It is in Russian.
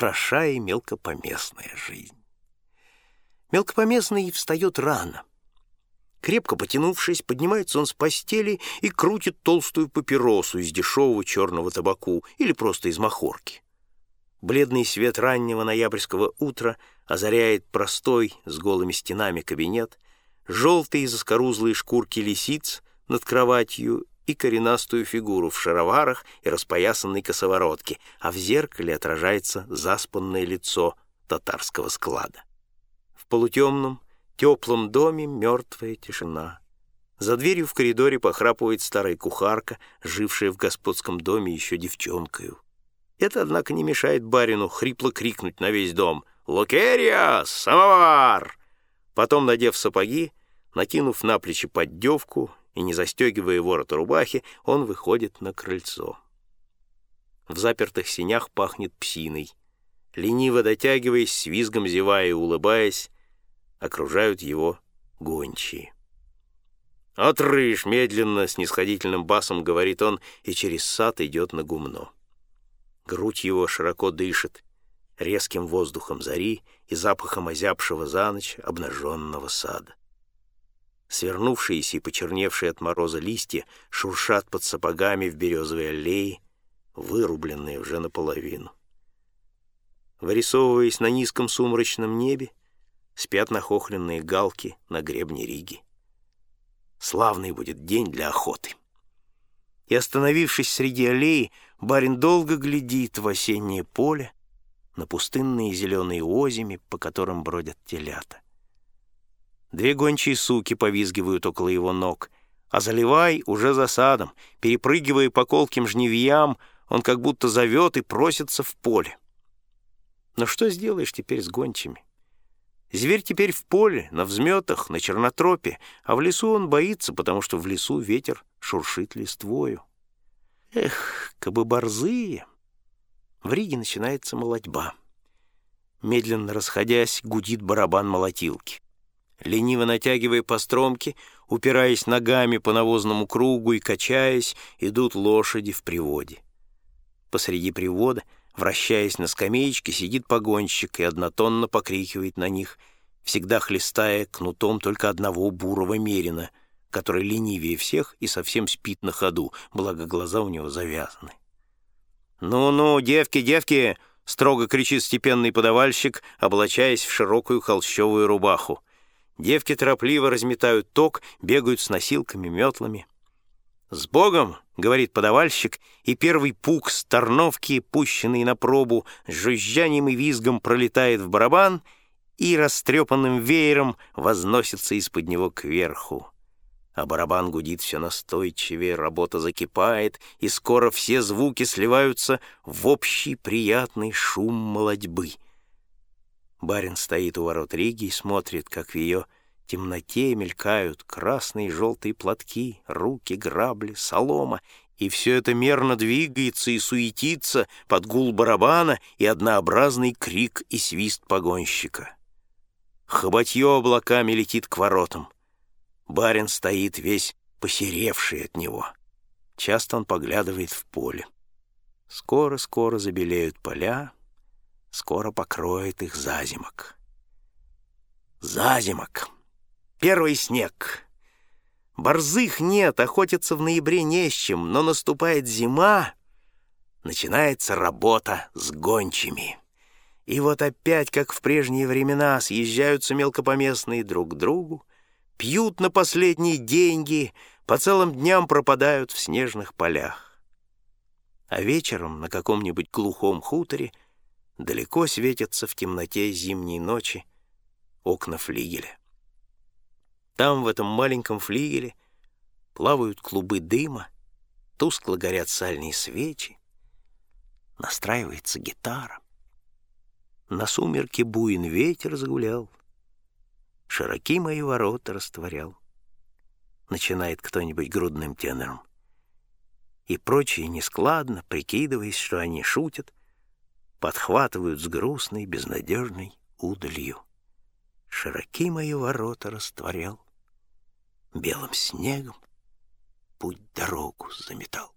хороша и мелкопоместная жизнь. Мелкопоместный встает рано. Крепко потянувшись, поднимается он с постели и крутит толстую папиросу из дешевого черного табаку или просто из махорки. Бледный свет раннего ноябрьского утра озаряет простой с голыми стенами кабинет, желтые заскорузлые шкурки лисиц над кроватью и коренастую фигуру в шароварах и распоясанной косоворотке, а в зеркале отражается заспанное лицо татарского склада. В полутемном, теплом доме мертвая тишина. За дверью в коридоре похрапывает старая кухарка, жившая в господском доме еще девчонкою. Это, однако, не мешает барину хрипло крикнуть на весь дом «Лукерия! Самовар!». Потом, надев сапоги, накинув на плечи поддевку и не застегивая ворота рубахи, он выходит на крыльцо. В запертых синях пахнет псиной. Лениво дотягиваясь, с визгом зевая и улыбаясь, окружают его гончие. «Отрыж!» — медленно, с нисходительным басом говорит он, и через сад идет на гумно. Грудь его широко дышит, резким воздухом зари и запахом озябшего за ночь обнаженного сада. Свернувшиеся и почерневшие от мороза листья шуршат под сапогами в березовой аллее, вырубленные уже наполовину. Вырисовываясь на низком сумрачном небе, спят нахохленные галки на гребне Риги. Славный будет день для охоты. И, остановившись среди аллеи, барин долго глядит в осеннее поле, на пустынные зеленые озими, по которым бродят телята. Две гончие суки повизгивают около его ног, а заливай уже за садом, перепрыгивая по колким жневьям, он как будто зовет и просится в поле. Но что сделаешь теперь с гончими? Зверь теперь в поле, на взметах, на чернотропе, а в лесу он боится, потому что в лесу ветер шуршит листвою. Эх, кабы борзые! В Риге начинается молотьба. Медленно расходясь, гудит барабан молотилки. Лениво натягивая по стромке, упираясь ногами по навозному кругу и качаясь, идут лошади в приводе. Посреди привода, вращаясь на скамеечке, сидит погонщик и однотонно покрикивает на них, всегда хлестая кнутом только одного бурого мерина, который ленивее всех и совсем спит на ходу, благо глаза у него завязаны. «Ну-ну, девки, девки!» — строго кричит степенный подавальщик, облачаясь в широкую холщовую рубаху. Девки торопливо разметают ток, бегают с носилками, метлами. «С Богом!» — говорит подавальщик, и первый пук с торновки, пущенный на пробу, с жужжанием и визгом пролетает в барабан и растрепанным веером возносится из-под него кверху. А барабан гудит все настойчивее, работа закипает, и скоро все звуки сливаются в общий приятный шум молодьбы — Барин стоит у ворот Риги и смотрит, как в ее темноте мелькают красные и желтые платки, руки, грабли, солома, и все это мерно двигается и суетится под гул барабана и однообразный крик и свист погонщика. Хоботье облаками летит к воротам. Барин стоит весь посеревший от него. Часто он поглядывает в поле. Скоро-скоро забелеют поля, скоро покроет их зазимок. Зазимок. Первый снег. Борзых нет, охотиться в ноябре не с чем, но наступает зима, начинается работа с гончими. И вот опять, как в прежние времена, съезжаются мелкопоместные друг к другу, пьют на последние деньги, по целым дням пропадают в снежных полях. А вечером на каком-нибудь глухом хуторе Далеко светятся в темноте зимней ночи окна флигеля. Там, в этом маленьком флигеле, плавают клубы дыма, тускло горят сальные свечи, настраивается гитара. На сумерке буин ветер загулял, широки мои ворота растворял. Начинает кто-нибудь грудным тенором. И прочие нескладно, прикидываясь, что они шутят, подхватывают с грустной, безнадежной удалью. Широки мои ворота растворял, белым снегом путь дорогу заметал.